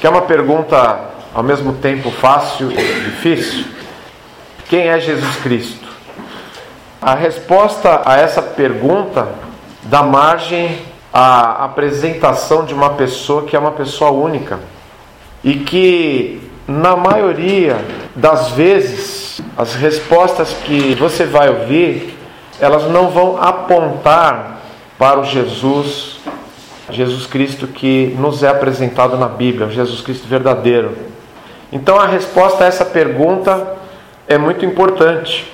que é uma pergunta ao mesmo tempo fácil e difícil. Quem é Jesus Cristo? A resposta a essa pergunta dá margem à apresentação de uma pessoa que é uma pessoa única e que, na maioria das vezes, as respostas que você vai ouvir, elas não vão apontar para o Jesus, Jesus Cristo que nos é apresentado na Bíblia, o Jesus Cristo verdadeiro. Então a resposta a essa pergunta é muito importante.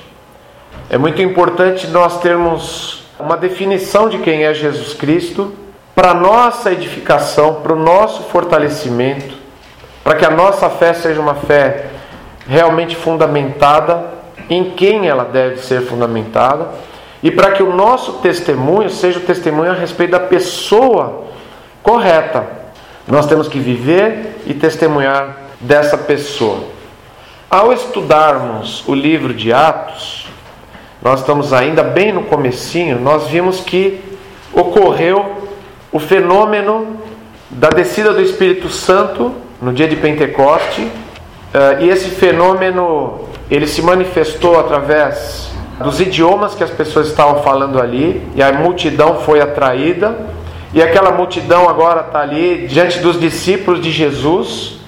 É muito importante nós termos uma definição de quem é Jesus Cristo para nossa edificação, para o nosso fortalecimento, para que a nossa fé seja uma fé realmente fundamentada em quem ela deve ser fundamentada e para que o nosso testemunho seja o testemunho a respeito da pessoa correta. Nós temos que viver e testemunhar dessa pessoa. Ao estudarmos o livro de Atos, nós estamos ainda bem no comecinho, nós vimos que ocorreu o fenômeno da descida do Espírito Santo no dia de Pentecoste, eh, e esse fenômeno ele se manifestou através dos idiomas que as pessoas estavam falando ali, e a multidão foi atraída, e aquela multidão agora está ali diante dos discípulos de Jesus.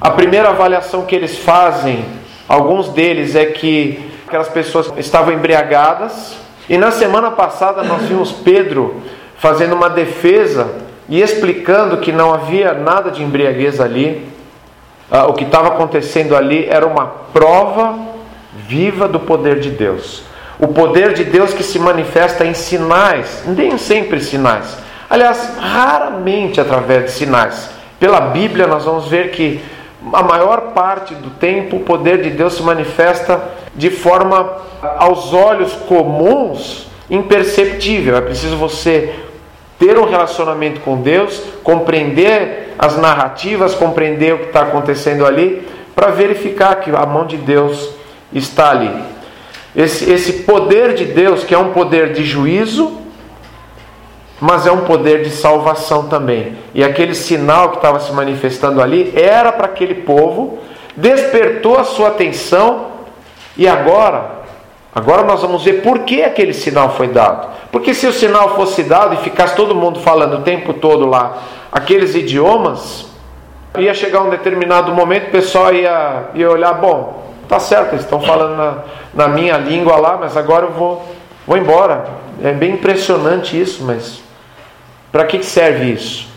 A primeira avaliação que eles fazem, alguns deles, é que aquelas pessoas estavam embriagadas. E na semana passada nós vimos Pedro fazendo uma defesa e explicando que não havia nada de embriaguez ali. Ah, o que estava acontecendo ali era uma prova viva do poder de Deus. O poder de Deus que se manifesta em sinais, nem sempre sinais. Aliás, raramente através de sinais. Pela Bíblia nós vamos ver que a maior parte do tempo o poder de Deus se manifesta de forma aos olhos comuns imperceptível. É preciso você ter um relacionamento com Deus, compreender as narrativas, compreender o que está acontecendo ali, para verificar que a mão de Deus está ali. Esse, esse poder de Deus, que é um poder de juízo, mas é um poder de salvação também. E aquele sinal que estava se manifestando ali era para aquele povo, despertou a sua atenção e agora, agora nós vamos ver por que aquele sinal foi dado. Porque se o sinal fosse dado e ficasse todo mundo falando o tempo todo lá aqueles idiomas, ia chegar um determinado momento, o pessoal ia, ia olhar, bom, tá certo, eles estão falando na, na minha língua lá, mas agora eu vou, vou embora. É bem impressionante isso, mas para que serve isso?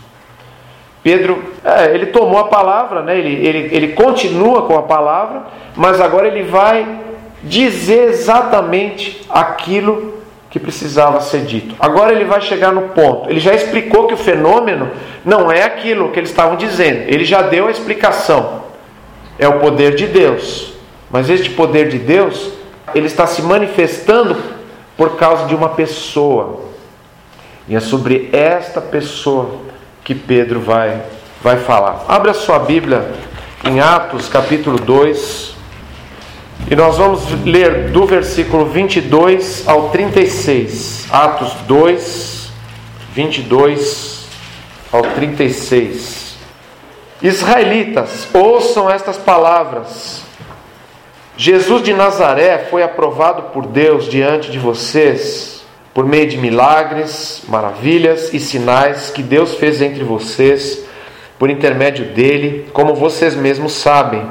Pedro, é, ele tomou a palavra, né? ele, ele, ele continua com a palavra, mas agora ele vai dizer exatamente aquilo que precisava ser dito. Agora ele vai chegar no ponto. Ele já explicou que o fenômeno não é aquilo que eles estavam dizendo. Ele já deu a explicação. É o poder de Deus. Mas este poder de Deus, ele está se manifestando por causa de uma pessoa. E é sobre esta pessoa que Pedro vai, vai falar. Abra sua Bíblia em Atos capítulo 2. E nós vamos ler do versículo 22 ao 36. Atos 2, 22 ao 36. Israelitas, ouçam estas palavras. Jesus de Nazaré foi aprovado por Deus diante de vocês por meio de milagres, maravilhas e sinais que Deus fez entre vocês, por intermédio dele, como vocês mesmos sabem.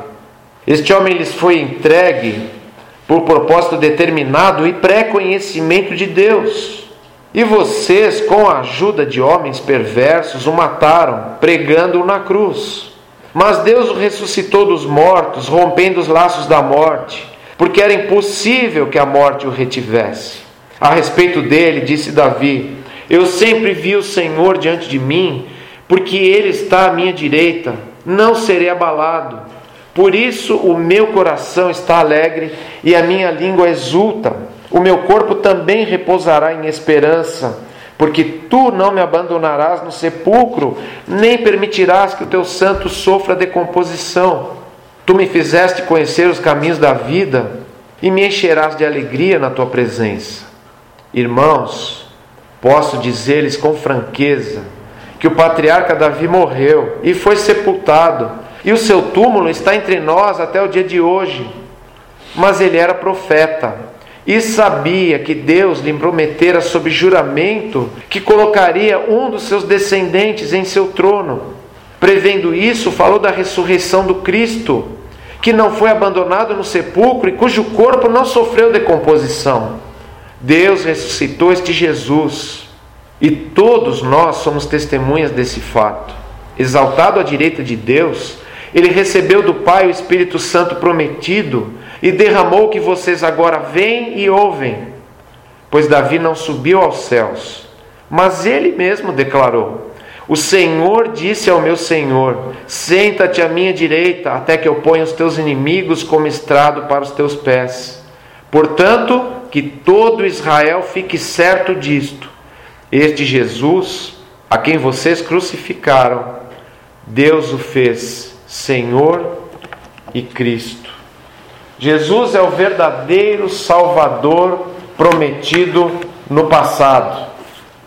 Este homem lhes foi entregue por propósito determinado e pré-conhecimento de Deus. E vocês, com a ajuda de homens perversos, o mataram, pregando-o na cruz. Mas Deus o ressuscitou dos mortos, rompendo os laços da morte, porque era impossível que a morte o retivesse. A respeito dele, disse Davi: Eu sempre vi o Senhor diante de mim, porque ele está à minha direita, não serei abalado. Por isso o meu coração está alegre e a minha língua exulta. O meu corpo também repousará em esperança, porque tu não me abandonarás no sepulcro, nem permitirás que o teu santo sofra decomposição. Tu me fizeste conhecer os caminhos da vida e me encherás de alegria na tua presença. Irmãos, posso dizer-lhes com franqueza que o patriarca Davi morreu e foi sepultado, e o seu túmulo está entre nós até o dia de hoje. Mas ele era profeta e sabia que Deus lhe prometera sob juramento que colocaria um dos seus descendentes em seu trono. Prevendo isso, falou da ressurreição do Cristo, que não foi abandonado no sepulcro e cujo corpo não sofreu decomposição. Deus ressuscitou este Jesus e todos nós somos testemunhas desse fato. Exaltado à direita de Deus, ele recebeu do Pai o Espírito Santo prometido e derramou o que vocês agora veem e ouvem. Pois Davi não subiu aos céus, mas ele mesmo declarou: O Senhor disse ao meu Senhor: Senta-te à minha direita, até que eu ponha os teus inimigos como estrado para os teus pés. Portanto, que todo Israel fique certo disto este Jesus, a quem vocês crucificaram, Deus o fez Senhor e Cristo. Jesus é o verdadeiro Salvador prometido no passado.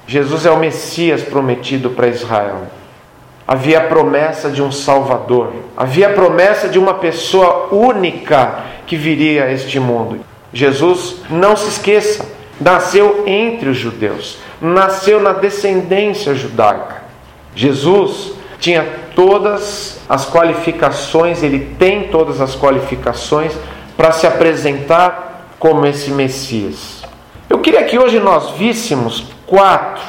Jesus é o Messias prometido para Israel. Havia a promessa de um Salvador, havia a promessa de uma pessoa única que viria a este mundo. Jesus, não se esqueça, nasceu entre os judeus nasceu na descendência judaica. Jesus tinha todas as qualificações, ele tem todas as qualificações para se apresentar como esse Messias. Eu queria que hoje nós víssemos quatro,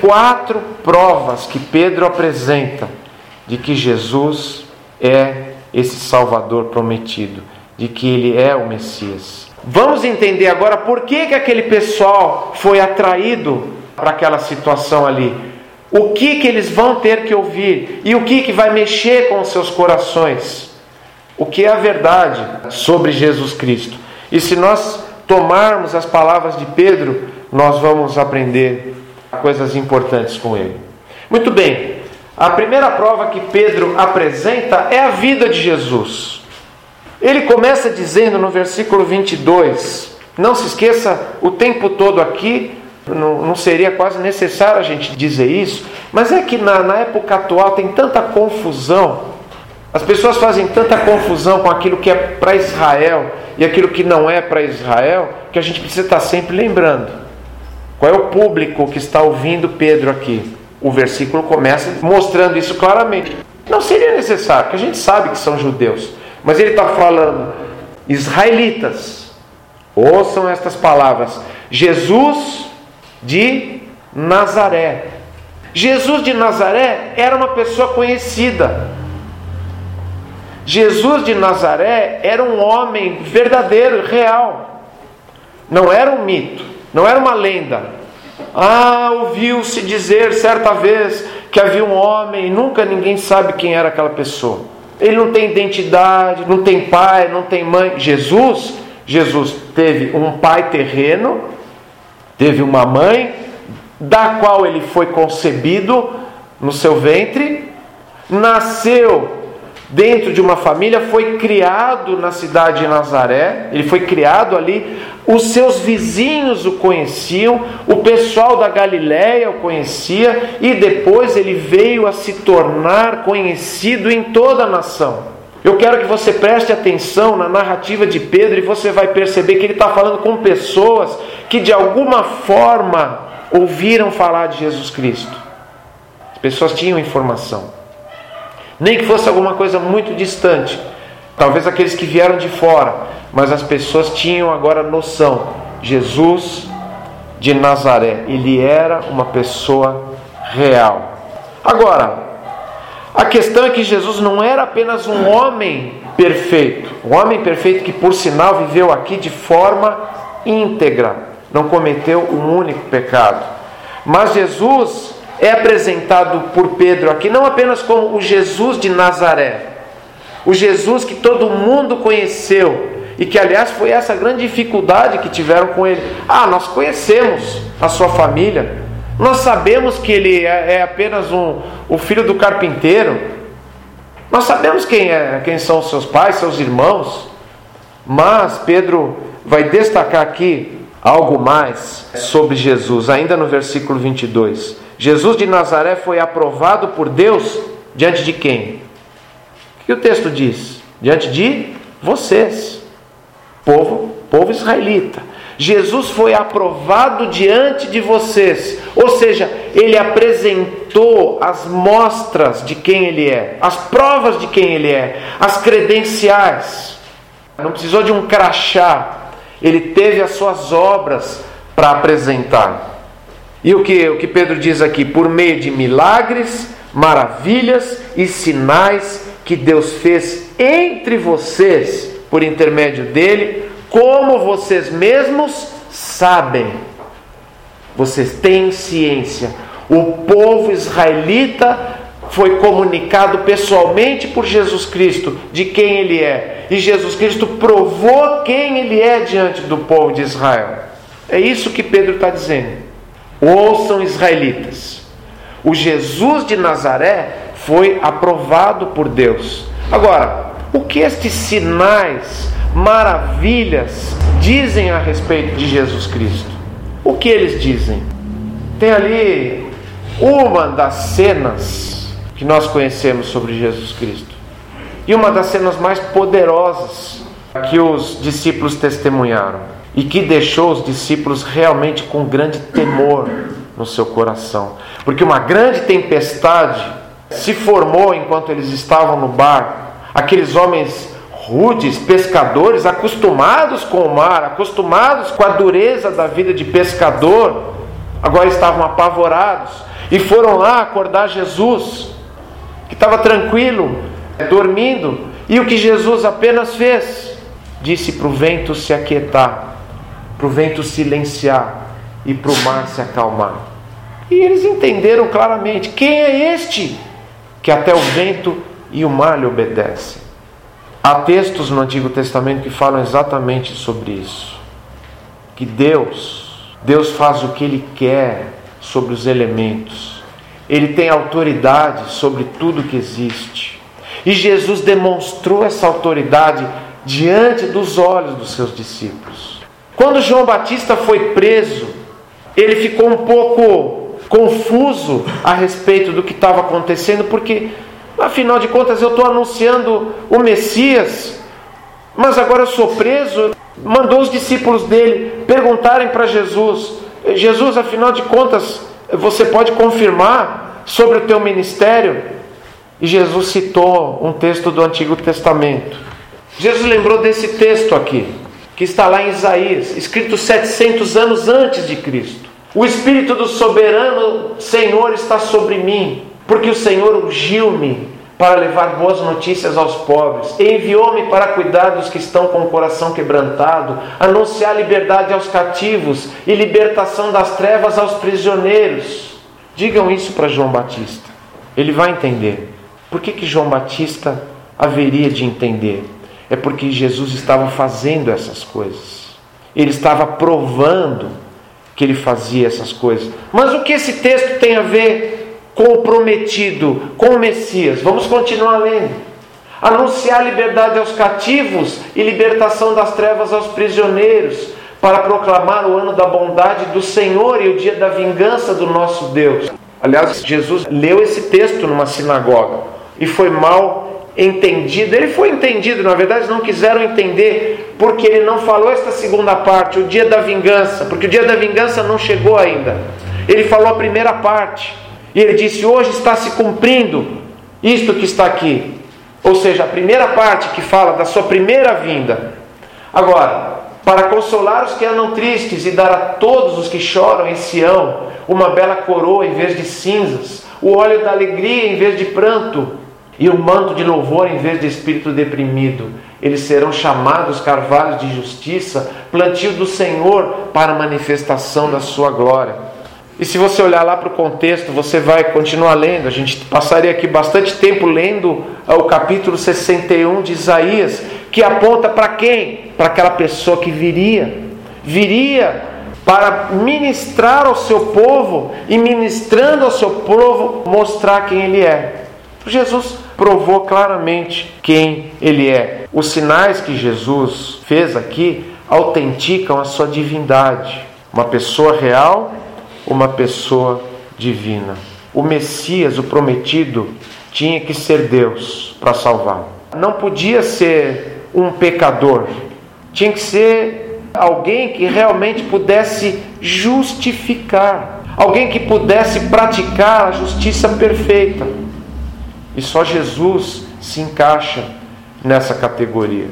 quatro provas que Pedro apresenta de que Jesus é esse Salvador prometido, de que ele é o Messias. Vamos entender agora por que, que aquele pessoal foi atraído para aquela situação ali. O que, que eles vão ter que ouvir e o que, que vai mexer com os seus corações. O que é a verdade sobre Jesus Cristo. E se nós tomarmos as palavras de Pedro, nós vamos aprender coisas importantes com ele. Muito bem, a primeira prova que Pedro apresenta é a vida de Jesus. Ele começa dizendo no versículo 22, não se esqueça o tempo todo aqui, não, não seria quase necessário a gente dizer isso, mas é que na, na época atual tem tanta confusão, as pessoas fazem tanta confusão com aquilo que é para Israel e aquilo que não é para Israel, que a gente precisa estar sempre lembrando. Qual é o público que está ouvindo Pedro aqui? O versículo começa mostrando isso claramente. Não seria necessário, que a gente sabe que são judeus. Mas ele está falando, israelitas, ouçam estas palavras: Jesus de Nazaré. Jesus de Nazaré era uma pessoa conhecida. Jesus de Nazaré era um homem verdadeiro, real. Não era um mito, não era uma lenda. Ah, ouviu-se dizer certa vez que havia um homem, nunca ninguém sabe quem era aquela pessoa. Ele não tem identidade, não tem pai, não tem mãe. Jesus, Jesus teve um pai terreno, teve uma mãe, da qual ele foi concebido no seu ventre, nasceu dentro de uma família, foi criado na cidade de Nazaré, ele foi criado ali, os seus vizinhos o conheciam, o pessoal da Galiléia o conhecia e depois ele veio a se tornar conhecido em toda a nação. Eu quero que você preste atenção na narrativa de Pedro e você vai perceber que ele está falando com pessoas que de alguma forma ouviram falar de Jesus Cristo. As pessoas tinham informação nem que fosse alguma coisa muito distante, talvez aqueles que vieram de fora, mas as pessoas tinham agora noção: Jesus de Nazaré, ele era uma pessoa real. Agora, a questão é que Jesus não era apenas um homem perfeito, um homem perfeito que, por sinal, viveu aqui de forma íntegra, não cometeu um único pecado. Mas Jesus é apresentado por Pedro aqui não apenas como o Jesus de Nazaré, o Jesus que todo mundo conheceu e que, aliás, foi essa grande dificuldade que tiveram com ele. Ah, nós conhecemos a sua família, nós sabemos que ele é, é apenas um, o filho do carpinteiro, nós sabemos quem, é, quem são seus pais, seus irmãos, mas Pedro vai destacar aqui algo mais sobre Jesus, ainda no versículo 22. Jesus de Nazaré foi aprovado por Deus diante de quem? O que o texto diz? Diante de vocês, povo, povo israelita. Jesus foi aprovado diante de vocês, ou seja, ele apresentou as mostras de quem ele é, as provas de quem ele é, as credenciais. Não precisou de um crachá, ele teve as suas obras para apresentar. E o que, o que Pedro diz aqui? Por meio de milagres, maravilhas e sinais que Deus fez entre vocês, por intermédio dele, como vocês mesmos sabem. Vocês têm ciência. O povo israelita foi comunicado pessoalmente por Jesus Cristo de quem ele é. E Jesus Cristo provou quem ele é diante do povo de Israel. É isso que Pedro está dizendo. Ouçam israelitas. O Jesus de Nazaré foi aprovado por Deus. Agora, o que estes sinais maravilhas dizem a respeito de Jesus Cristo. O que eles dizem? Tem ali uma das cenas que nós conhecemos sobre Jesus Cristo. E uma das cenas mais poderosas que os discípulos testemunharam e que deixou os discípulos realmente com grande temor no seu coração. Porque uma grande tempestade se formou enquanto eles estavam no bar. Aqueles homens rudes, pescadores acostumados com o mar, acostumados com a dureza da vida de pescador, agora estavam apavorados e foram lá acordar Jesus, que estava tranquilo, dormindo, e o que Jesus apenas fez? Disse para o vento se aquietar, para o vento silenciar e para o mar se acalmar. E eles entenderam claramente: quem é este que até o vento e o mar lhe obedecem? Há textos no Antigo Testamento que falam exatamente sobre isso. Que Deus, Deus faz o que Ele quer sobre os elementos. Ele tem autoridade sobre tudo que existe. E Jesus demonstrou essa autoridade diante dos olhos dos seus discípulos. Quando João Batista foi preso, ele ficou um pouco confuso a respeito do que estava acontecendo, porque Afinal de contas, eu estou anunciando o Messias, mas agora eu sou preso. Mandou os discípulos dele perguntarem para Jesus: Jesus, afinal de contas, você pode confirmar sobre o teu ministério? E Jesus citou um texto do Antigo Testamento. Jesus lembrou desse texto aqui, que está lá em Isaías, escrito 700 anos antes de Cristo. O Espírito do soberano Senhor está sobre mim, porque o Senhor ungiu-me para levar boas notícias aos pobres, enviou-me para cuidar dos que estão com o coração quebrantado, anunciar liberdade aos cativos e libertação das trevas aos prisioneiros. Digam isso para João Batista, ele vai entender. Por que, que João Batista haveria de entender? É porque Jesus estava fazendo essas coisas, ele estava provando que ele fazia essas coisas. Mas o que esse texto tem a ver comprometido com o Messias. Vamos continuar lendo. Anunciar liberdade aos cativos e libertação das trevas aos prisioneiros, para proclamar o ano da bondade do Senhor e o dia da vingança do nosso Deus. Aliás, Jesus leu esse texto numa sinagoga e foi mal entendido. Ele foi entendido, na verdade, não quiseram entender, porque ele não falou esta segunda parte, o dia da vingança, porque o dia da vingança não chegou ainda. Ele falou a primeira parte. E ele disse: Hoje está se cumprindo isto que está aqui. Ou seja, a primeira parte que fala da sua primeira vinda. Agora, para consolar os que andam tristes e dar a todos os que choram em Sião uma bela coroa em vez de cinzas, o óleo da alegria em vez de pranto e o manto de louvor em vez de espírito deprimido. Eles serão chamados carvalhos de justiça, plantio do Senhor para manifestação da sua glória. E se você olhar lá para o contexto, você vai continuar lendo. A gente passaria aqui bastante tempo lendo ah, o capítulo 61 de Isaías, que aponta para quem? Para aquela pessoa que viria. Viria para ministrar ao seu povo e ministrando ao seu povo mostrar quem ele é. Jesus provou claramente quem ele é. Os sinais que Jesus fez aqui autenticam a sua divindade. Uma pessoa real uma pessoa divina. O Messias, o prometido, tinha que ser Deus para salvar. Não podia ser um pecador, tinha que ser alguém que realmente pudesse justificar, alguém que pudesse praticar a justiça perfeita. E só Jesus se encaixa nessa categoria.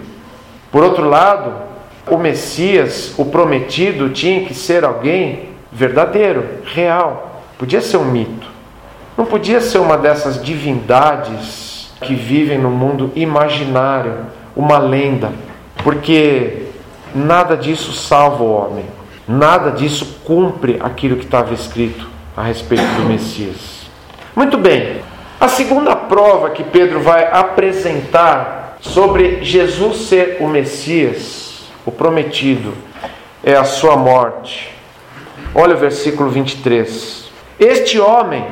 Por outro lado, o Messias, o prometido, tinha que ser alguém verdadeiro, real. Podia ser um mito. Não podia ser uma dessas divindades que vivem no mundo imaginário, uma lenda, porque nada disso salva o homem, nada disso cumpre aquilo que estava escrito a respeito do Messias. Muito bem, a segunda prova que Pedro vai apresentar sobre Jesus ser o Messias, o prometido, é a sua morte. Olha o versículo 23. Este homem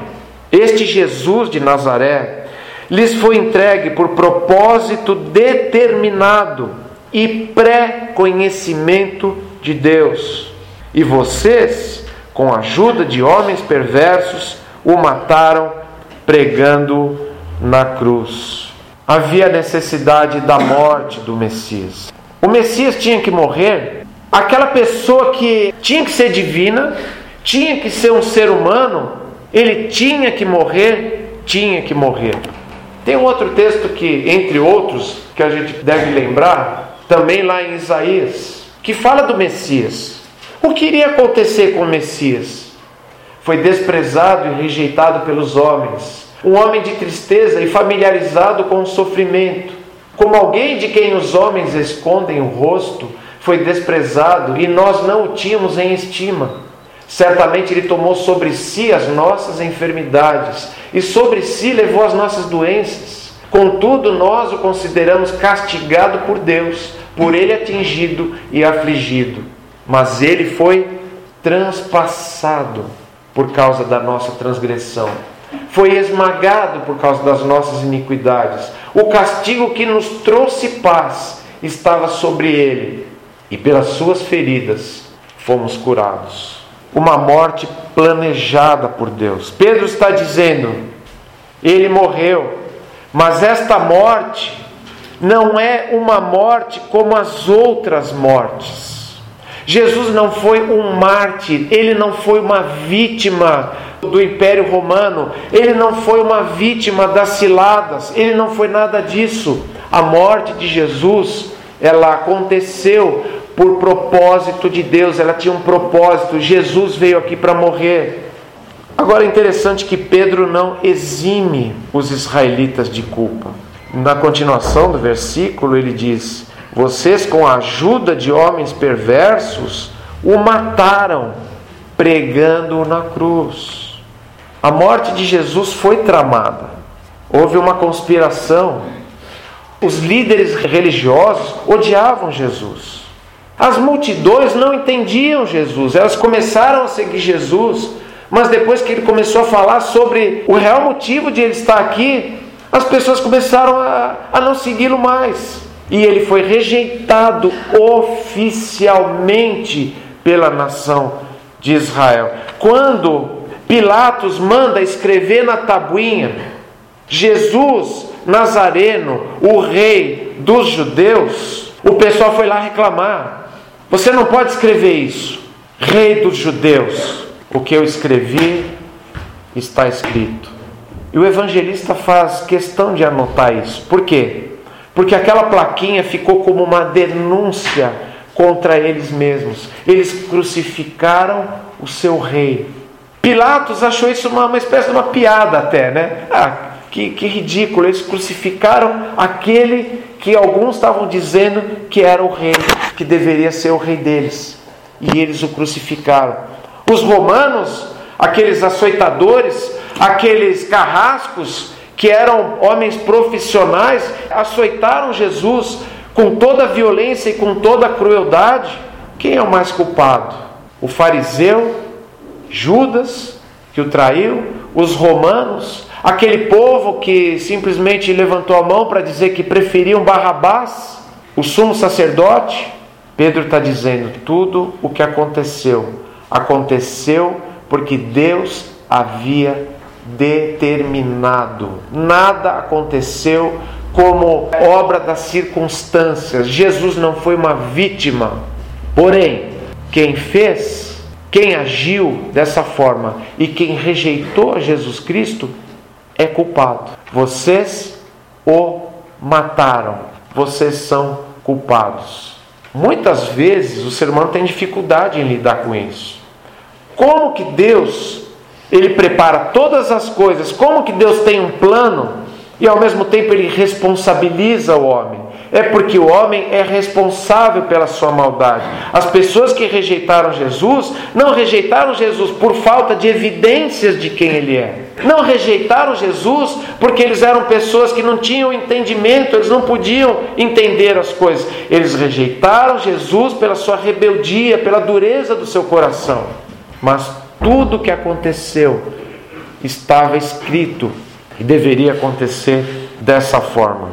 este Jesus de Nazaré lhes foi entregue por propósito determinado e pré-conhecimento de Deus. E vocês, com a ajuda de homens perversos, o mataram pregando na cruz. Havia necessidade da morte do Messias. O Messias tinha que morrer. Aquela pessoa que tinha que ser divina, tinha que ser um ser humano, ele tinha que morrer, tinha que morrer. Tem um outro texto que, entre outros, que a gente deve lembrar, também lá em Isaías, que fala do Messias. O que iria acontecer com o Messias? Foi desprezado e rejeitado pelos homens, um homem de tristeza e familiarizado com o sofrimento. Como alguém de quem os homens escondem o rosto, foi desprezado e nós não o tínhamos em estima. Certamente Ele tomou sobre si as nossas enfermidades e sobre si levou as nossas doenças. Contudo, nós o consideramos castigado por Deus, por Ele atingido e afligido. Mas Ele foi transpassado por causa da nossa transgressão, foi esmagado por causa das nossas iniquidades. O castigo que nos trouxe paz estava sobre Ele, e pelas Suas feridas fomos curados uma morte planejada por Deus. Pedro está dizendo: ele morreu, mas esta morte não é uma morte como as outras mortes. Jesus não foi um mártir, ele não foi uma vítima do Império Romano, ele não foi uma vítima das ciladas, ele não foi nada disso. A morte de Jesus, ela aconteceu por propósito de Deus, ela tinha um propósito. Jesus veio aqui para morrer. Agora é interessante que Pedro não exime os israelitas de culpa. Na continuação do versículo, ele diz: Vocês, com a ajuda de homens perversos, o mataram, pregando-o na cruz. A morte de Jesus foi tramada. Houve uma conspiração. Os líderes religiosos odiavam Jesus. As multidões não entendiam Jesus, elas começaram a seguir Jesus, mas depois que ele começou a falar sobre o real motivo de ele estar aqui, as pessoas começaram a, a não segui-lo mais. E ele foi rejeitado oficialmente pela nação de Israel. Quando Pilatos manda escrever na tabuinha: Jesus Nazareno, o rei dos judeus, o pessoal foi lá reclamar. Você não pode escrever isso. Rei dos judeus. O que eu escrevi está escrito. E o evangelista faz questão de anotar isso. Por quê? Porque aquela plaquinha ficou como uma denúncia contra eles mesmos. Eles crucificaram o seu rei. Pilatos achou isso uma, uma espécie de uma piada até, né? Ah, que, que ridículo, eles crucificaram aquele que alguns estavam dizendo que era o rei, que deveria ser o rei deles. E eles o crucificaram. Os romanos, aqueles açoitadores, aqueles carrascos, que eram homens profissionais, açoitaram Jesus com toda a violência e com toda a crueldade. Quem é o mais culpado? O fariseu, Judas, que o traiu, os romanos, aquele povo que simplesmente levantou a mão para dizer que preferiam Barrabás, o sumo sacerdote. Pedro está dizendo: tudo o que aconteceu, aconteceu porque Deus havia determinado. Nada aconteceu como obra das circunstâncias. Jesus não foi uma vítima. Porém, quem fez, quem agiu dessa forma e quem rejeitou Jesus Cristo é culpado. Vocês o mataram. Vocês são culpados. Muitas vezes o ser humano tem dificuldade em lidar com isso. Como que Deus ele prepara todas as coisas, como que Deus tem um plano e ao mesmo tempo ele responsabiliza o homem? É porque o homem é responsável pela sua maldade. As pessoas que rejeitaram Jesus não rejeitaram Jesus por falta de evidências de quem ele é. Não rejeitaram Jesus porque eles eram pessoas que não tinham entendimento, eles não podiam entender as coisas. Eles rejeitaram Jesus pela sua rebeldia, pela dureza do seu coração. Mas tudo o que aconteceu estava escrito e deveria acontecer dessa forma.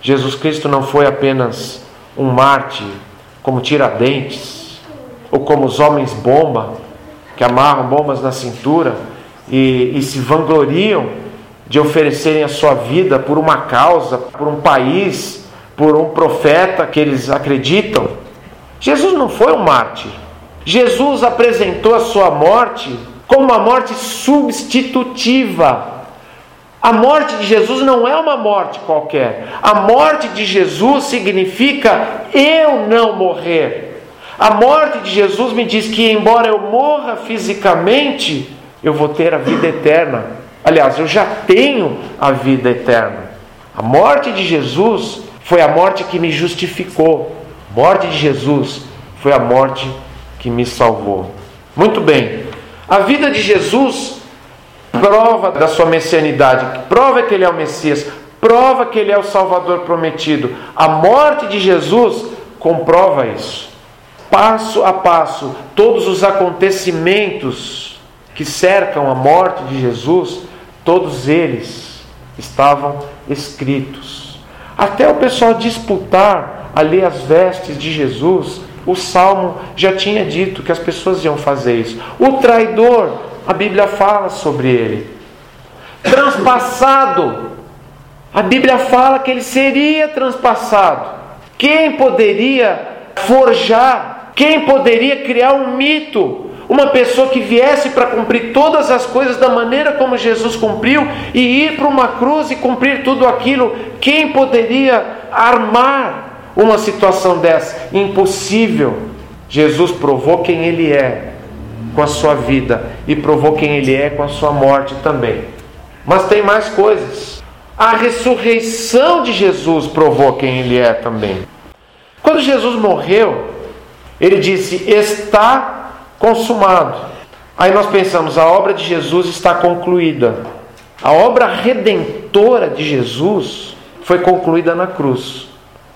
Jesus Cristo não foi apenas um mártir como Tiradentes ou como os homens bomba que amarram bombas na cintura e, e se vangloriam de oferecerem a sua vida por uma causa, por um país, por um profeta que eles acreditam. Jesus não foi um mártir. Jesus apresentou a sua morte como uma morte substitutiva. A morte de Jesus não é uma morte qualquer. A morte de Jesus significa eu não morrer. A morte de Jesus me diz que, embora eu morra fisicamente, eu vou ter a vida eterna. Aliás, eu já tenho a vida eterna. A morte de Jesus foi a morte que me justificou. A morte de Jesus foi a morte que me salvou. Muito bem. A vida de Jesus prova da sua messianidade, prova que ele é o Messias, prova que ele é o Salvador prometido. A morte de Jesus comprova isso. Passo a passo, todos os acontecimentos que cercam a morte de Jesus, todos eles estavam escritos. Até o pessoal disputar ali as vestes de Jesus, o salmo já tinha dito que as pessoas iam fazer isso. O traidor, a Bíblia fala sobre ele. Transpassado, a Bíblia fala que ele seria transpassado. Quem poderia forjar? Quem poderia criar um mito? Uma pessoa que viesse para cumprir todas as coisas da maneira como Jesus cumpriu e ir para uma cruz e cumprir tudo aquilo. Quem poderia armar uma situação dessa? Impossível. Jesus provou quem Ele é com a sua vida e provou quem Ele é com a sua morte também. Mas tem mais coisas. A ressurreição de Jesus provou quem Ele é também. Quando Jesus morreu, Ele disse: Está consumado. Aí nós pensamos: a obra de Jesus está concluída. A obra redentora de Jesus foi concluída na cruz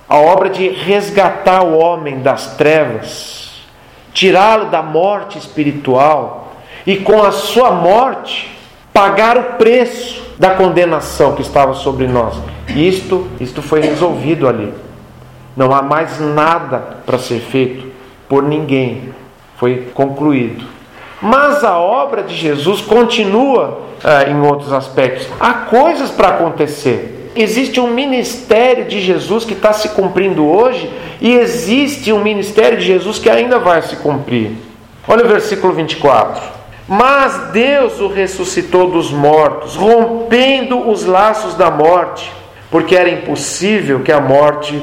a obra de resgatar o homem das trevas, tirá-lo da morte espiritual e com a sua morte pagar o preço da condenação que estava sobre nós. Isto, isto foi resolvido ali. Não há mais nada para ser feito por ninguém. Foi concluído. Mas a obra de Jesus continua ah, em outros aspectos. Há coisas para acontecer existe um ministério de Jesus que está se cumprindo hoje e existe um ministério de Jesus que ainda vai se cumprir. Olha o versículo 24. Mas Deus o ressuscitou dos mortos, rompendo os laços da morte, porque era impossível que a morte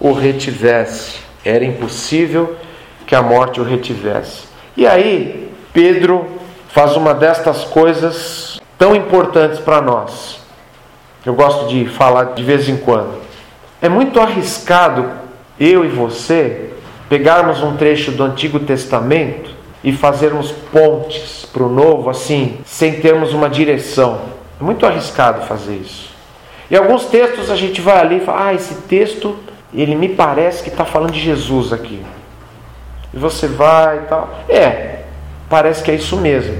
o retivesse. Era impossível que a morte o retivesse. E aí, Pedro faz uma destas coisas tão importantes para nós eu gosto de falar de vez em quando. É muito arriscado eu e você pegarmos um trecho do Antigo Testamento e fazermos pontes para o Novo assim, sem termos uma direção. É muito arriscado fazer isso. E alguns textos a gente vai ali e fala: Ah, esse texto, ele me parece que está falando de Jesus aqui. E você vai e tal. É, parece que é isso mesmo.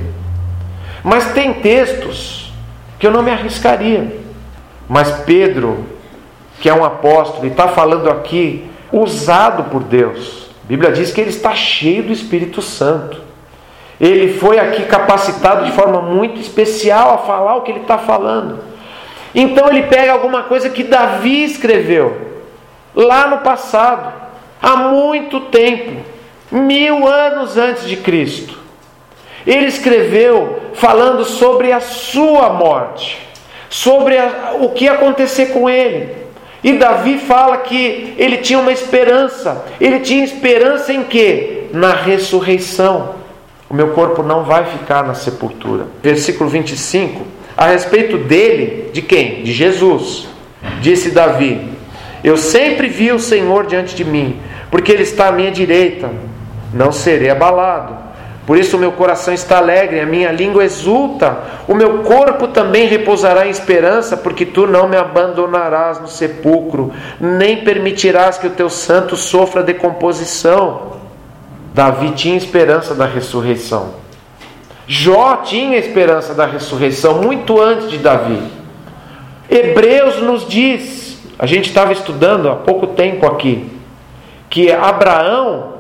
Mas tem textos que eu não me arriscaria. Mas Pedro, que é um apóstolo, está falando aqui, usado por Deus. A Bíblia diz que ele está cheio do Espírito Santo. Ele foi aqui capacitado de forma muito especial a falar o que ele está falando. Então ele pega alguma coisa que Davi escreveu lá no passado, há muito tempo, mil anos antes de Cristo. Ele escreveu falando sobre a sua morte, sobre a, o que ia acontecer com ele. E Davi fala que ele tinha uma esperança. Ele tinha esperança em quê? Na ressurreição. O meu corpo não vai ficar na sepultura. Versículo 25. A respeito dele, de quem? De Jesus. Disse Davi: Eu sempre vi o Senhor diante de mim, porque ele está à minha direita. Não serei abalado. Por isso o meu coração está alegre, a minha língua exulta, o meu corpo também repousará em esperança, porque tu não me abandonarás no sepulcro, nem permitirás que o teu santo sofra decomposição. Davi tinha esperança da ressurreição. Jó tinha esperança da ressurreição muito antes de Davi. Hebreus nos diz, a gente estava estudando há pouco tempo aqui, que Abraão,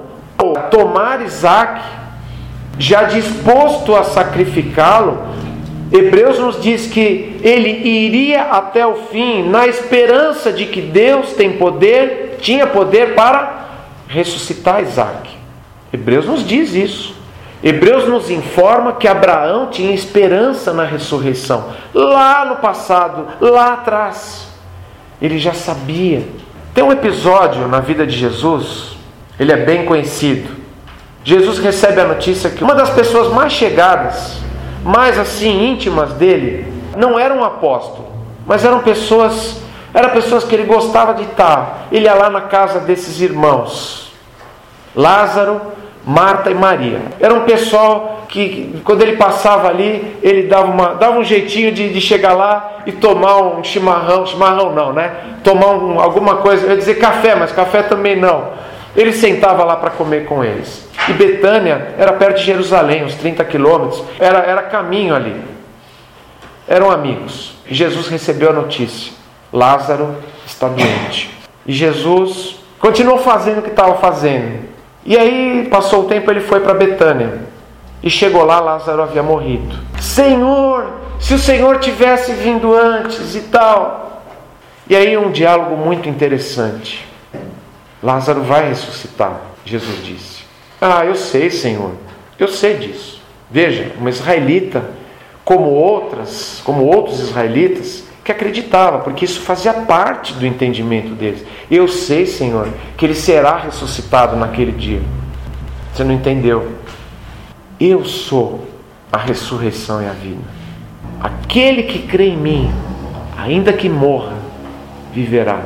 tomar Isaac, já disposto a sacrificá-lo, Hebreus nos diz que ele iria até o fim na esperança de que Deus tem poder, tinha poder para ressuscitar Isaac. Hebreus nos diz isso. Hebreus nos informa que Abraão tinha esperança na ressurreição. Lá no passado, lá atrás, ele já sabia. Tem um episódio na vida de Jesus, ele é bem conhecido Jesus recebe a notícia que uma das pessoas mais chegadas, mais assim íntimas dele, não era um apóstolo, mas eram pessoas, eram pessoas que ele gostava de estar. Ele ia lá na casa desses irmãos, Lázaro, Marta e Maria. Era um pessoal que, quando ele passava ali, ele dava, uma, dava um jeitinho de, de chegar lá e tomar um chimarrão, chimarrão não, né? Tomar um, alguma coisa, eu ia dizer café, mas café também não. Ele sentava lá para comer com eles. E Betânia era perto de Jerusalém, uns 30 quilômetros, era, era caminho ali. Eram amigos. E Jesus recebeu a notícia: Lázaro está doente. E Jesus continuou fazendo o que estava fazendo. E aí, passou o tempo, ele foi para Betânia. E chegou lá, Lázaro havia morrido. Senhor, se o Senhor tivesse vindo antes e tal. E aí, um diálogo muito interessante. Lázaro vai ressuscitar, Jesus disse. Ah, eu sei, Senhor, eu sei disso. Veja, uma israelita, como outras, como outros israelitas, que acreditava, porque isso fazia parte do entendimento deles. Eu sei, Senhor, que ele será ressuscitado naquele dia. Você não entendeu? Eu sou a ressurreição e a vida. Aquele que crê em mim, ainda que morra, viverá.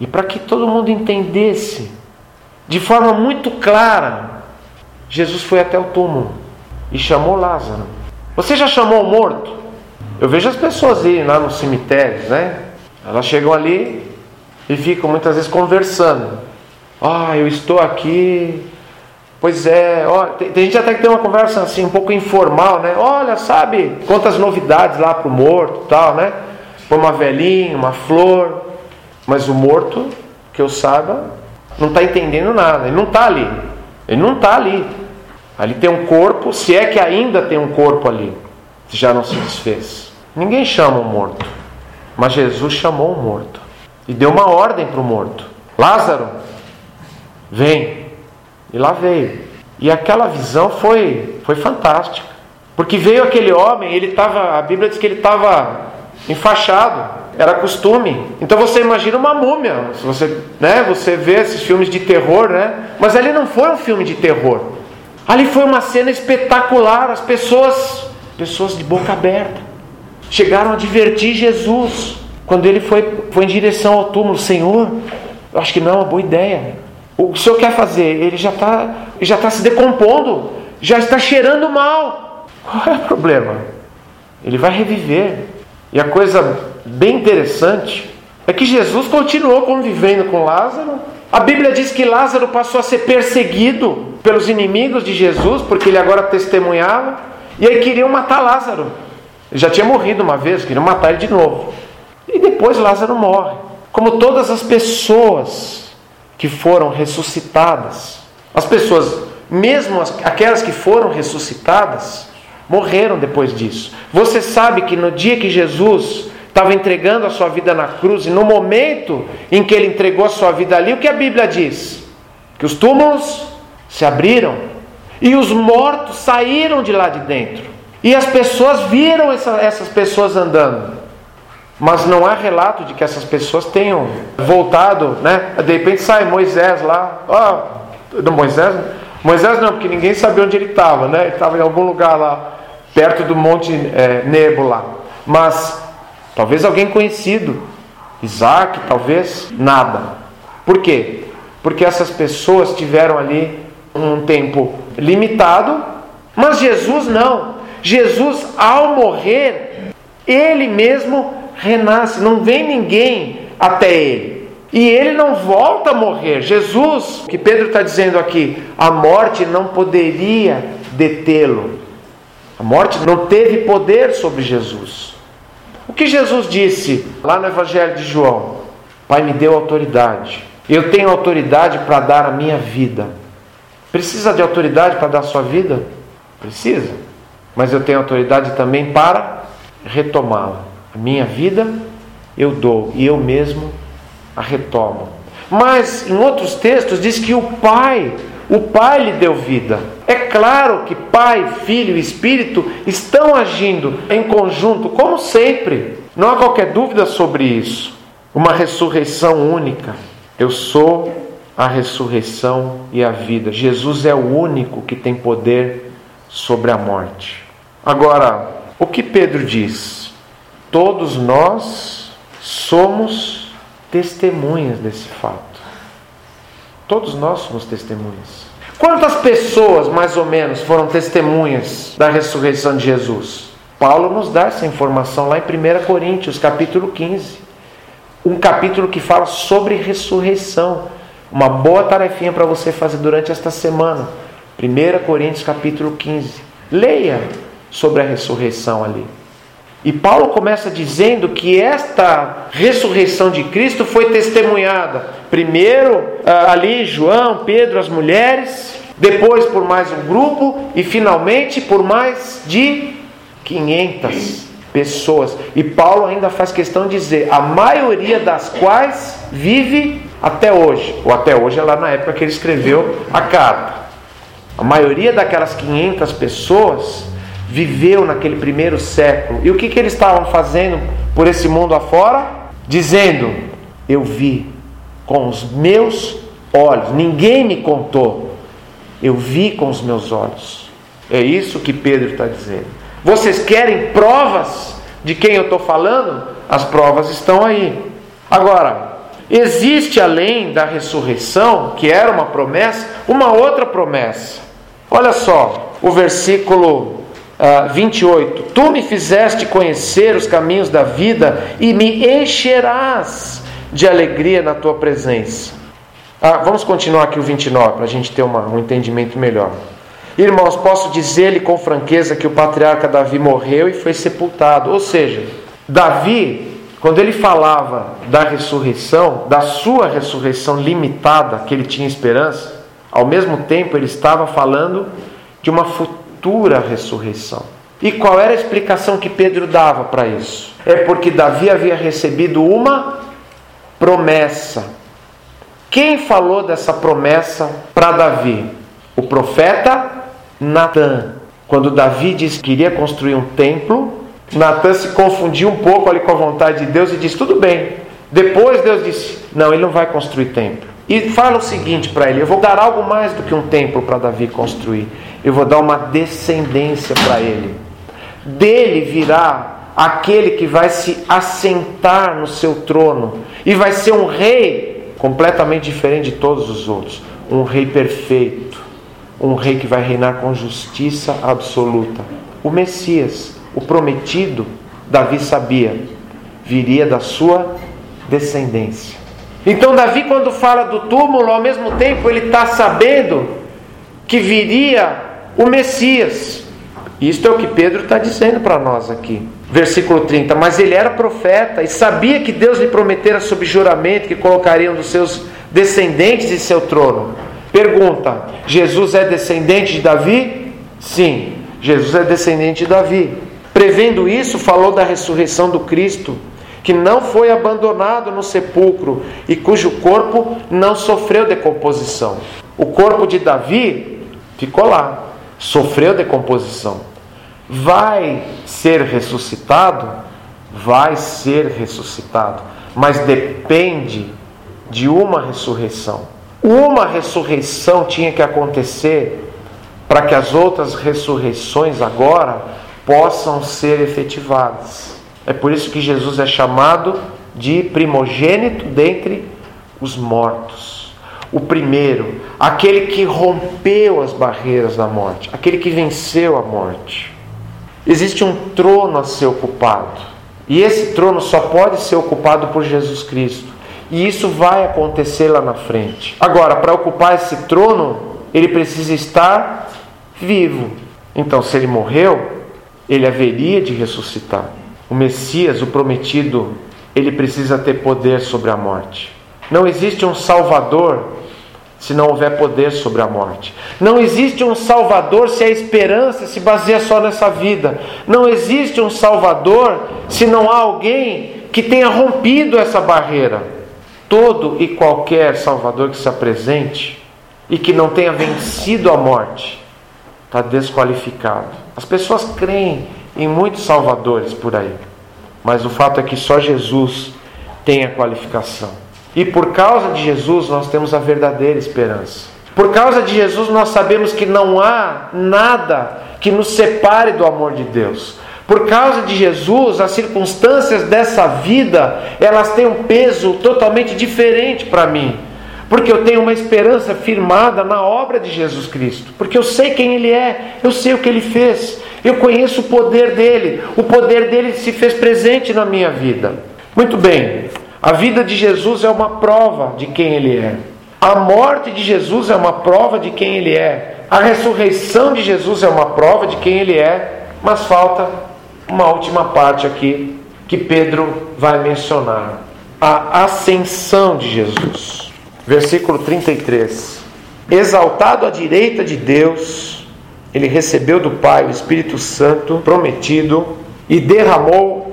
E para que todo mundo entendesse de forma muito clara, Jesus foi até o túmulo e chamou Lázaro. Você já chamou o morto? Eu vejo as pessoas irem lá nos cemitérios, né? Elas chegam ali e ficam muitas vezes conversando. Ah, eu estou aqui. Pois é, ó, tem, tem, gente até que tem uma conversa assim um pouco informal, né? Olha, sabe, quantas novidades lá pro morto, tal, né? Põe uma velhinha, uma flor, mas o morto, que eu saiba, não está entendendo nada, ele não está ali. Ele não está ali. Ali tem um corpo, se é que ainda tem um corpo ali, se já não se desfez. Ninguém chama o morto, mas Jesus chamou o morto e deu uma ordem para o morto: Lázaro, vem. E lá veio. E aquela visão foi, foi fantástica. Porque veio aquele homem, ele estava, a Bíblia diz que ele estava enfaixado, era costume. Então você imagina uma múmia, você, né, você vê esses filmes de terror, né? Mas ali não foi um filme de terror. Ali foi uma cena espetacular, as pessoas, pessoas de boca aberta, chegaram a divertir Jesus quando ele foi, foi em direção ao túmulo. Senhor, eu acho que não é uma boa ideia. O que o senhor quer fazer? Ele já está já tá se decompondo, já está cheirando mal. Qual é o problema? Ele vai reviver. E a coisa bem interessante é que Jesus continuou convivendo com Lázaro. A Bíblia diz que Lázaro passou a ser perseguido pelos inimigos de Jesus, porque ele agora testemunhava, e aí queriam matar Lázaro. Ele já tinha morrido uma vez, queriam matar ele de novo. E depois Lázaro morre. Como todas as pessoas que foram ressuscitadas. As pessoas mesmo aquelas que foram ressuscitadas, morreram depois disso. Você sabe que no dia que Jesus estava entregando a sua vida na cruz, e no momento em que ele entregou a sua vida ali, o que a Bíblia diz? Que os túmulos se abriram e os mortos saíram de lá de dentro. E as pessoas viram essa, essas pessoas andando. Mas não há relato de que essas pessoas tenham voltado, né? De repente sai Moisés lá, ó, oh, Moisés, Moisés não, porque ninguém sabia onde ele estava, né? Ele estava em algum lugar lá, perto do Monte é, Nebo lá. Mas talvez alguém conhecido, Isaac, talvez nada. Por quê? Porque essas pessoas tiveram ali um tempo limitado, mas Jesus não. Jesus, ao morrer, ele mesmo renasce, não vem ninguém até ele. E ele não volta a morrer. Jesus, que Pedro está dizendo aqui, a morte não poderia detê-lo. A morte não teve poder sobre Jesus. O que Jesus disse lá no Evangelho de João? Pai me deu autoridade. Eu tenho autoridade para dar a minha vida. Precisa de autoridade para dar a sua vida? Precisa. Mas eu tenho autoridade também para retomá-la. A minha vida eu dou e eu mesmo a retomo. Mas em outros textos diz que o Pai, o Pai lhe deu vida. É claro que Pai, Filho e Espírito estão agindo em conjunto, como sempre. Não há qualquer dúvida sobre isso. Uma ressurreição única. Eu sou a ressurreição e a vida. Jesus é o único que tem poder sobre a morte. Agora, o que Pedro diz? Todos nós somos testemunhas desse fato. Todos nós somos testemunhas. Quantas pessoas, mais ou menos, foram testemunhas da ressurreição de Jesus? Paulo nos dá essa informação lá em 1 Coríntios, capítulo 15. Um capítulo que fala sobre ressurreição. Uma boa tarefinha para você fazer durante esta semana. 1 Coríntios, capítulo 15. Leia sobre a ressurreição ali. E Paulo começa dizendo que esta ressurreição de Cristo foi testemunhada, primeiro ah, ali João, Pedro, as mulheres, depois por mais um grupo e finalmente por mais de 500 pessoas. E Paulo ainda faz questão de dizer, a maioria das quais vive até hoje, ou até hoje é lá na época que ele escreveu a carta. A maioria daquelas 500 pessoas viveu naquele primeiro século. E o que, que eles estavam fazendo por esse mundo afora? Dizendo: Eu vi com os meus olhos, ninguém me contou, eu vi com os meus olhos. É isso que Pedro está dizendo. Vocês querem provas de quem eu estou falando? As provas estão aí. Agora, existe além da ressurreição, que era uma promessa, uma outra promessa. Olha só, o versículo 28: ah, Tu me fizeste conhecer os caminhos da vida e me encherás de alegria na tua presença. Ah, vamos continuar aqui o 29 para a gente ter uma, um entendimento melhor. Irmãos, posso dizer-lhe com franqueza que o patriarca Davi morreu e foi sepultado. Ou seja, Davi, quando ele falava da ressurreição, da sua ressurreição limitada, que ele tinha esperança, ao mesmo tempo ele estava falando de uma futura futura ressurreição. E qual era a explicação que Pedro dava para isso? É porque Davi havia recebido uma promessa. Quem falou dessa promessa para Davi? O profeta Natan. Quando Davi disse que queria construir um templo, Natan se confundiu um pouco ali com a vontade de Deus e disse: Tudo bem. Depois Deus disse: Não, ele não vai construir templo. E fala o seguinte para ele: Eu vou dar algo mais do que um templo para Davi construir eu vou dar uma descendência para ele. Dele virá aquele que vai se assentar no seu trono e vai ser um rei completamente diferente de todos os outros, um rei perfeito, um rei que vai reinar com justiça absoluta. O Messias, o prometido, Davi sabia, viria da sua descendência. Então, Davi, quando fala do túmulo, ao mesmo tempo ele está sabendo que viria o Messias. Isto é o que Pedro está dizendo para nós aqui. Versículo 30. Mas ele era profeta e sabia que Deus lhe prometera sob juramento que colocaria um dos seus descendentes em seu trono. Pergunta: Jesus é descendente de Davi? Sim, Jesus é descendente de Davi. Prevendo isso, falou da ressurreição do Cristo, que não foi abandonado no sepulcro e cujo corpo não sofreu decomposição. O corpo de Davi ficou lá, sofreu decomposição. Vai ser ressuscitado? Vai ser ressuscitado, mas depende de uma ressurreição. Uma ressurreição tinha que acontecer para que as outras ressurreições agora possam ser efetivadas. É por isso que Jesus é chamado de primogênito dentre os mortos. O primeiro, aquele que rompeu as barreiras da morte, aquele que venceu a morte. Existe um trono a ser ocupado, e esse trono só pode ser ocupado por Jesus Cristo. E isso vai acontecer lá na frente. Agora, para ocupar esse trono, ele precisa estar vivo. Então, se ele morreu, ele haveria de ressuscitar. O Messias, o prometido, ele precisa ter poder sobre a morte. Não existe um Salvador se não houver poder sobre a morte. Não existe um Salvador se a esperança se baseia só nessa vida. Não existe um Salvador se não há alguém que tenha rompido essa barreira. Todo e qualquer Salvador que se apresente e que não tenha vencido a morte está desqualificado. As pessoas creem em muitos salvadores por aí, mas o fato é que só Jesus tem a qualificação. E por causa de Jesus nós temos a verdadeira esperança. Por causa de Jesus nós sabemos que não há nada que nos separe do amor de Deus. Por causa de Jesus, as circunstâncias dessa vida, elas têm um peso totalmente diferente para mim. Porque eu tenho uma esperança firmada na obra de Jesus Cristo. Porque eu sei quem Ele é, eu sei o que Ele fez, eu conheço o poder dele, o poder dele se fez presente na minha vida. Muito bem, a vida de Jesus é uma prova de quem Ele é. A morte de Jesus é uma prova de quem Ele é. A ressurreição de Jesus é uma prova de quem Ele é. Mas falta uma última parte aqui que Pedro vai mencionar: a ascensão de Jesus. Versículo 33. Exaltado à direita de Deus, ele recebeu do Pai o Espírito Santo prometido e derramou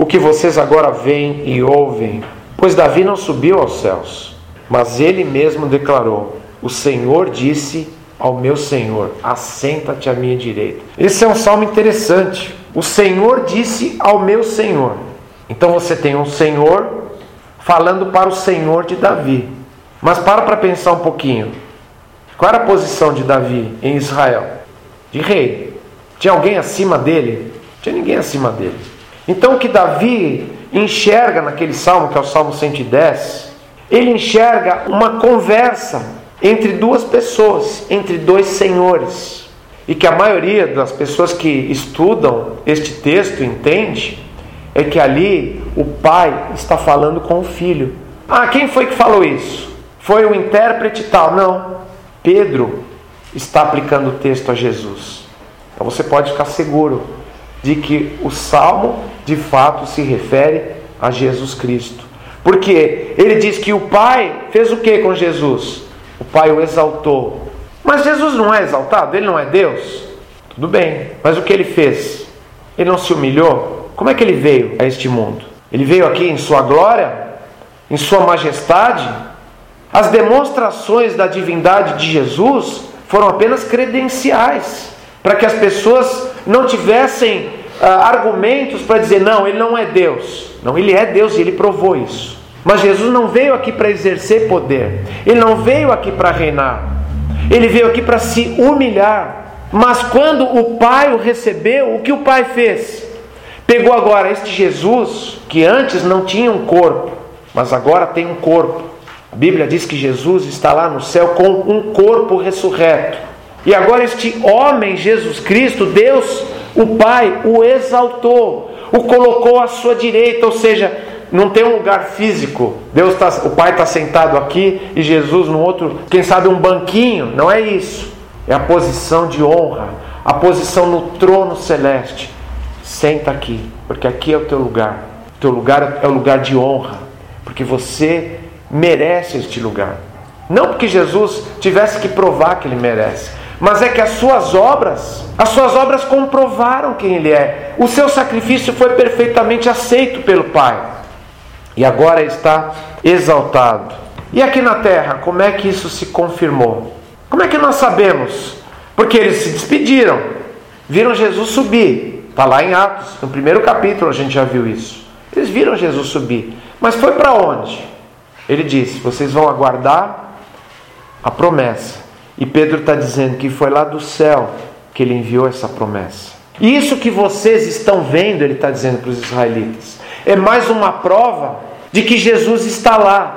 o que vocês agora veem e ouvem. Pois Davi não subiu aos céus, mas ele mesmo declarou: O Senhor disse ao meu Senhor: Assenta-te à minha direita. Esse é um salmo interessante. O Senhor disse ao meu Senhor. Então você tem um Senhor falando para o Senhor de Davi. Mas para para pensar um pouquinho. Qual era a posição de Davi em Israel? De rei. Tinha alguém acima dele? Tinha ninguém acima dele. Então o que Davi enxerga naquele salmo, que é o Salmo 110, ele enxerga uma conversa entre duas pessoas, entre dois senhores. E que a maioria das pessoas que estudam este texto entende é que ali o pai está falando com o filho. Ah, quem foi que falou isso? Foi o intérprete tal. Não. Pedro está aplicando o texto a Jesus. Então você pode ficar seguro de que o salmo de fato se refere a Jesus Cristo. Porque ele diz que o Pai fez o que com Jesus? O Pai o exaltou. Mas Jesus não é exaltado, ele não é Deus. Tudo bem, mas o que ele fez? Ele não se humilhou? Como é que ele veio a este mundo? Ele veio aqui em sua glória, em sua majestade, as demonstrações da divindade de Jesus foram apenas credenciais para que as pessoas não tivessem uh, argumentos para dizer não, ele não é Deus. Não, ele é Deus e ele provou isso. Mas Jesus não veio aqui para exercer poder. Ele não veio aqui para reinar. Ele veio aqui para se humilhar. Mas quando o Pai o recebeu, o que o Pai fez? Pegou agora este Jesus, que antes não tinha um corpo, mas agora tem um corpo. A Bíblia diz que Jesus está lá no céu com um corpo ressurreto. E agora este homem, Jesus Cristo, Deus, o Pai, o exaltou, o colocou à sua direita, ou seja, não tem um lugar físico. Deus tá, o Pai está sentado aqui e Jesus no outro, quem sabe um banquinho. Não é isso. É a posição de honra, a posição no trono celeste. Senta aqui, porque aqui é o teu lugar. O teu lugar é o lugar de honra, porque você merece este lugar. Não porque Jesus tivesse que provar que ele merece, mas é que as suas obras, as suas obras comprovaram quem ele é. O seu sacrifício foi perfeitamente aceito pelo Pai. E agora está exaltado. E aqui na terra, como é que isso se confirmou? Como é que nós sabemos? Porque eles se despediram, viram Jesus subir. Está lá em Atos, no primeiro capítulo a gente já viu isso. Eles viram Jesus subir. Mas foi para onde? Ele disse: Vocês vão aguardar a promessa. E Pedro está dizendo que foi lá do céu que ele enviou essa promessa. Isso que vocês estão vendo, ele está dizendo para os israelitas, é mais uma prova de que Jesus está lá.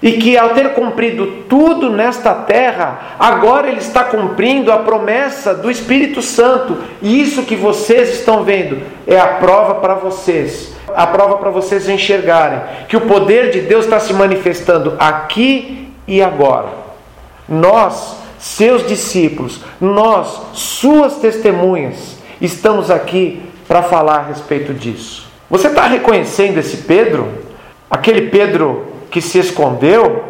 E que ao ter cumprido tudo nesta terra, agora ele está cumprindo a promessa do Espírito Santo. E isso que vocês estão vendo é a prova para vocês a prova para vocês enxergarem que o poder de Deus está se manifestando aqui e agora. Nós, seus discípulos, nós, suas testemunhas, estamos aqui para falar a respeito disso. Você está reconhecendo esse Pedro? Aquele Pedro que se escondeu?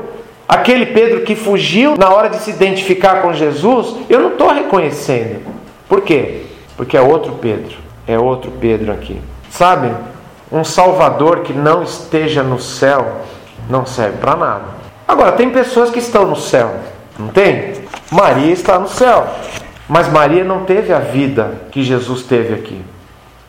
Aquele Pedro que fugiu na hora de se identificar com Jesus? Eu não estou reconhecendo. Por quê? Porque é outro Pedro. É outro Pedro aqui. Sabe? Um Salvador que não esteja no céu não serve para nada. Agora, tem pessoas que estão no céu não tem? Maria está no céu. Mas Maria não teve a vida que Jesus teve aqui.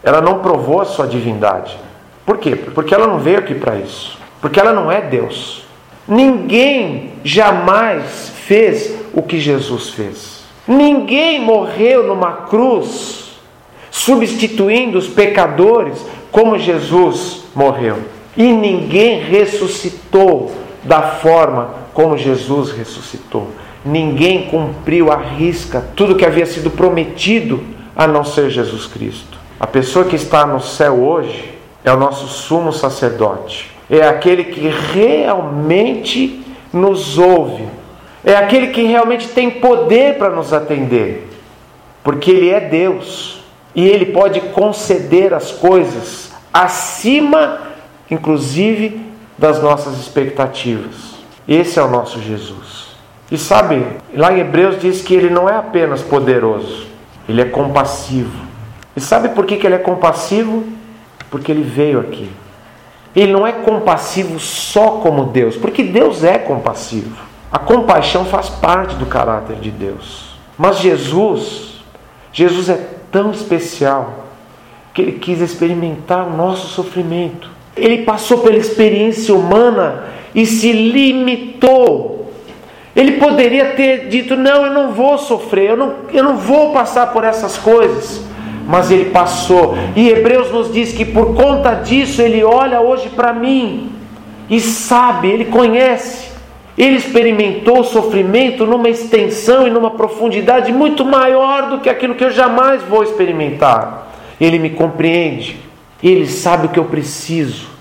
Ela não provou a sua divindade. Por quê? Porque ela não veio aqui para isso. Porque ela não é Deus. Ninguém jamais fez o que Jesus fez. Ninguém morreu numa cruz substituindo os pecadores como Jesus morreu. E ninguém ressuscitou da forma como Jesus ressuscitou. Ninguém cumpriu a risca tudo que havia sido prometido a não ser Jesus Cristo. A pessoa que está no céu hoje é o nosso sumo sacerdote. É aquele que realmente nos ouve. É aquele que realmente tem poder para nos atender. Porque ele é Deus e ele pode conceder as coisas acima inclusive das nossas expectativas. Esse é o nosso Jesus. E sabe, lá em Hebreus diz que ele não é apenas poderoso, ele é compassivo. E sabe por que, que ele é compassivo? Porque ele veio aqui. Ele não é compassivo só como Deus, porque Deus é compassivo. A compaixão faz parte do caráter de Deus. Mas Jesus, Jesus é tão especial que ele quis experimentar o nosso sofrimento. Ele passou pela experiência humana e se limitou. Ele poderia ter dito: Não, eu não vou sofrer, eu não, eu não vou passar por essas coisas. Mas ele passou. E Hebreus nos diz que por conta disso ele olha hoje para mim e sabe, ele conhece. Ele experimentou o sofrimento numa extensão e numa profundidade muito maior do que aquilo que eu jamais vou experimentar. Ele me compreende, ele sabe o que eu preciso.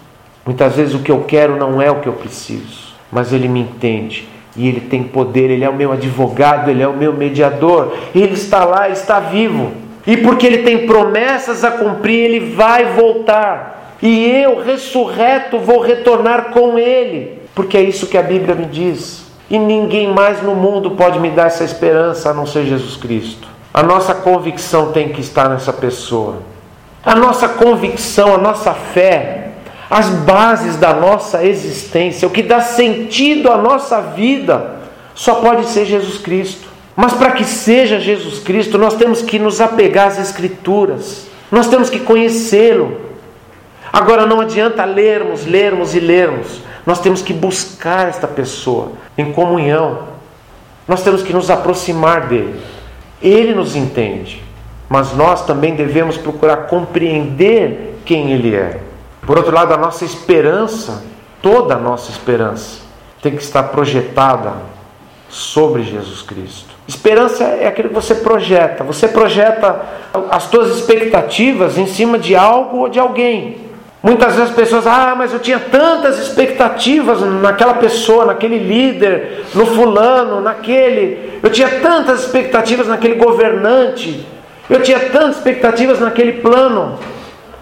Muitas vezes o que eu quero não é o que eu preciso, mas Ele me entende e Ele tem poder, Ele é o meu advogado, Ele é o meu mediador, Ele está lá, está vivo. E porque Ele tem promessas a cumprir, Ele vai voltar. E eu, ressurreto, vou retornar com Ele, porque é isso que a Bíblia me diz. E ninguém mais no mundo pode me dar essa esperança a não ser Jesus Cristo. A nossa convicção tem que estar nessa pessoa. A nossa convicção, a nossa fé as bases da nossa existência, o que dá sentido à nossa vida, só pode ser Jesus Cristo. Mas para que seja Jesus Cristo, nós temos que nos apegar às Escrituras, nós temos que conhecê-lo. Agora não adianta lermos, lermos e lermos, nós temos que buscar esta pessoa em comunhão, nós temos que nos aproximar dele. Ele nos entende, mas nós também devemos procurar compreender quem ele é. Por outro lado, a nossa esperança, toda a nossa esperança, tem que estar projetada sobre Jesus Cristo. Esperança é aquilo que você projeta. Você projeta as suas expectativas em cima de algo ou de alguém. Muitas vezes as pessoas, ah, mas eu tinha tantas expectativas naquela pessoa, naquele líder, no fulano, naquele. Eu tinha tantas expectativas naquele governante. Eu tinha tantas expectativas naquele plano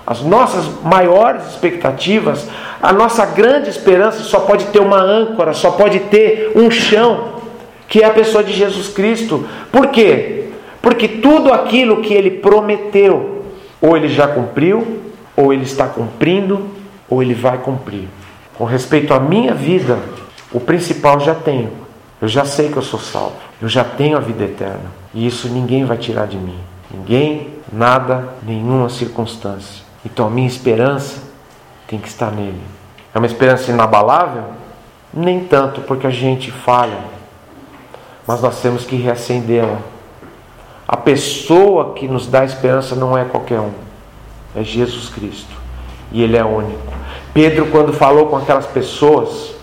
as nossas maiores expectativas, a nossa grande esperança só pode ter uma âncora, só pode ter um chão, que é a pessoa de Jesus Cristo. Por quê? Porque tudo aquilo que ele prometeu, ou ele já cumpriu, ou ele está cumprindo, ou ele vai cumprir. Com respeito à minha vida, o principal já tenho. Eu já sei que eu sou salvo. Eu já tenho a vida eterna. E isso ninguém vai tirar de mim. Ninguém, nada, nenhuma circunstância. Então a minha esperança tem que estar nele. É uma esperança inabalável? Nem tanto, porque a gente falha. Mas nós temos que reacendê-la. A pessoa que nos dá esperança não é qualquer um, é Jesus Cristo. E Ele é único. Pedro, quando falou com aquelas pessoas,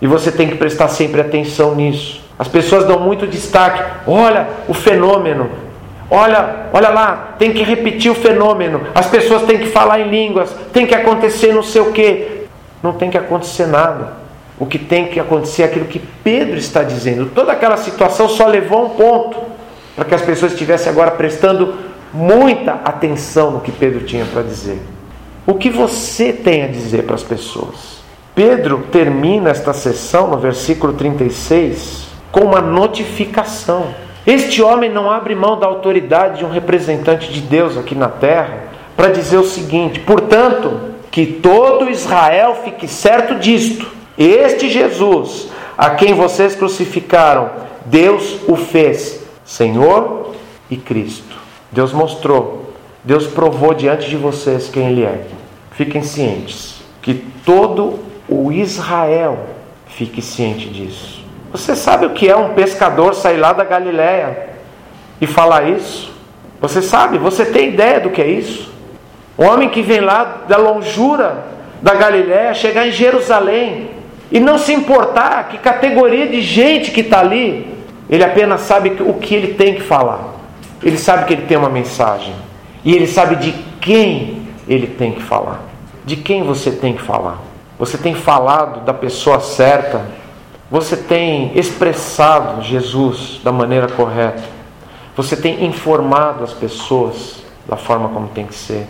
e você tem que prestar sempre atenção nisso. As pessoas dão muito destaque. Olha o fenômeno. Olha, olha lá, tem que repetir o fenômeno. As pessoas têm que falar em línguas. Tem que acontecer não sei o quê. Não tem que acontecer nada. O que tem que acontecer é aquilo que Pedro está dizendo. Toda aquela situação só levou a um ponto para que as pessoas estivessem agora prestando muita atenção no que Pedro tinha para dizer. O que você tem a dizer para as pessoas? Pedro termina esta sessão no versículo 36 com uma notificação. Este homem não abre mão da autoridade de um representante de Deus aqui na terra para dizer o seguinte: portanto, que todo Israel fique certo disto: este Jesus, a quem vocês crucificaram, Deus o fez Senhor e Cristo. Deus mostrou, Deus provou diante de vocês quem Ele é. Fiquem cientes que todo o Israel fique ciente disso. Você sabe o que é um pescador sair lá da Galiléia e falar isso? Você sabe? Você tem ideia do que é isso? Um homem que vem lá da longura da Galiléia, chegar em Jerusalém e não se importar que categoria de gente que está ali, ele apenas sabe o que ele tem que falar. Ele sabe que ele tem uma mensagem e ele sabe de quem ele tem que falar. De quem você tem que falar? Você tem falado da pessoa certa? Você tem expressado Jesus da maneira correta? Você tem informado as pessoas da forma como tem que ser?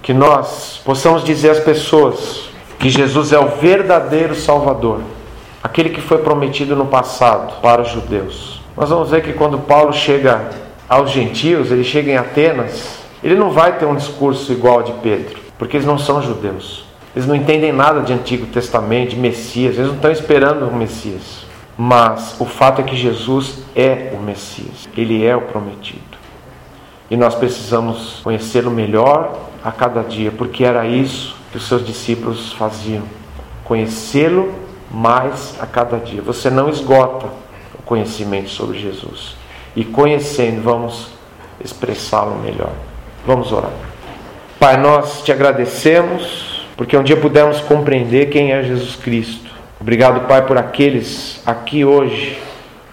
Que nós possamos dizer às pessoas que Jesus é o verdadeiro Salvador, aquele que foi prometido no passado para os judeus. Nós vamos ver que quando Paulo chega aos gentios, ele chega em Atenas, ele não vai ter um discurso igual ao de Pedro, porque eles não são judeus. Eles não entendem nada de Antigo Testamento, de Messias, eles não estão esperando o Messias. Mas o fato é que Jesus é o Messias, ele é o prometido. E nós precisamos conhecê-lo melhor a cada dia, porque era isso que os seus discípulos faziam: conhecê-lo mais a cada dia. Você não esgota o conhecimento sobre Jesus. E conhecendo, vamos expressá-lo melhor. Vamos orar. Pai, nós te agradecemos porque um dia pudemos compreender quem é Jesus Cristo. Obrigado, Pai, por aqueles aqui hoje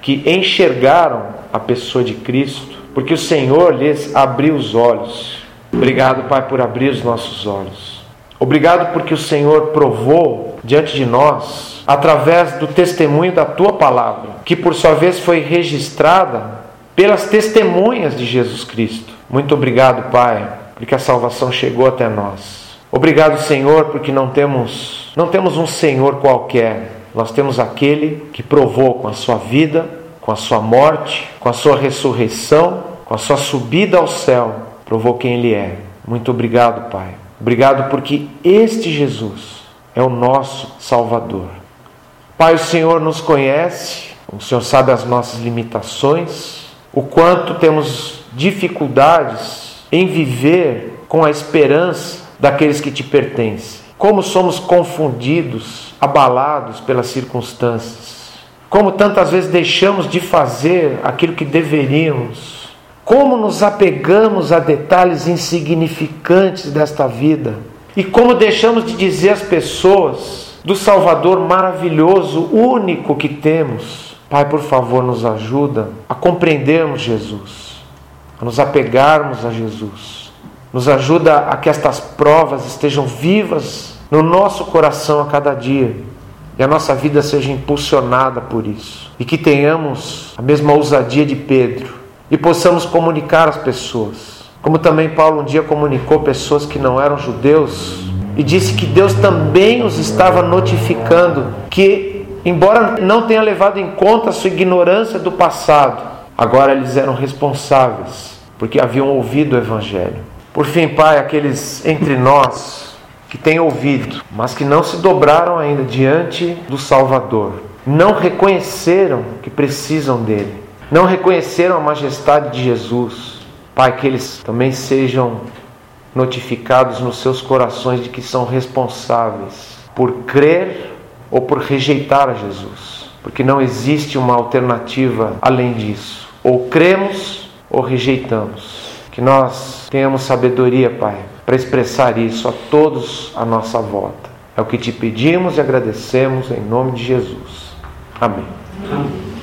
que enxergaram a pessoa de Cristo, porque o Senhor lhes abriu os olhos. Obrigado, Pai, por abrir os nossos olhos. Obrigado porque o Senhor provou diante de nós, através do testemunho da tua palavra, que por sua vez foi registrada pelas testemunhas de Jesus Cristo. Muito obrigado, Pai, porque a salvação chegou até nós. Obrigado, Senhor, porque não temos não temos um Senhor qualquer. Nós temos aquele que provou com a sua vida, com a sua morte, com a sua ressurreição, com a sua subida ao céu, provou quem ele é. Muito obrigado, Pai. Obrigado porque este Jesus é o nosso Salvador. Pai, o Senhor nos conhece, o Senhor sabe as nossas limitações, o quanto temos dificuldades em viver com a esperança daqueles que te pertencem. Como somos confundidos, abalados pelas circunstâncias. Como tantas vezes deixamos de fazer aquilo que deveríamos. Como nos apegamos a detalhes insignificantes desta vida. E como deixamos de dizer às pessoas do Salvador maravilhoso, único que temos. Pai, por favor, nos ajuda a compreendermos Jesus, a nos apegarmos a Jesus nos ajuda a que estas provas estejam vivas no nosso coração a cada dia e a nossa vida seja impulsionada por isso. E que tenhamos a mesma ousadia de Pedro e possamos comunicar às pessoas. Como também Paulo um dia comunicou pessoas que não eram judeus e disse que Deus também os estava notificando que, embora não tenha levado em conta a sua ignorância do passado, agora eles eram responsáveis porque haviam ouvido o Evangelho. Por fim, Pai, aqueles entre nós que têm ouvido, mas que não se dobraram ainda diante do Salvador, não reconheceram que precisam dele, não reconheceram a majestade de Jesus. Pai, que eles também sejam notificados nos seus corações de que são responsáveis por crer ou por rejeitar a Jesus, porque não existe uma alternativa além disso. Ou cremos ou rejeitamos. Que nós tenhamos sabedoria, Pai, para expressar isso a todos à nossa volta. É o que te pedimos e agradecemos em nome de Jesus. Amém. Amém.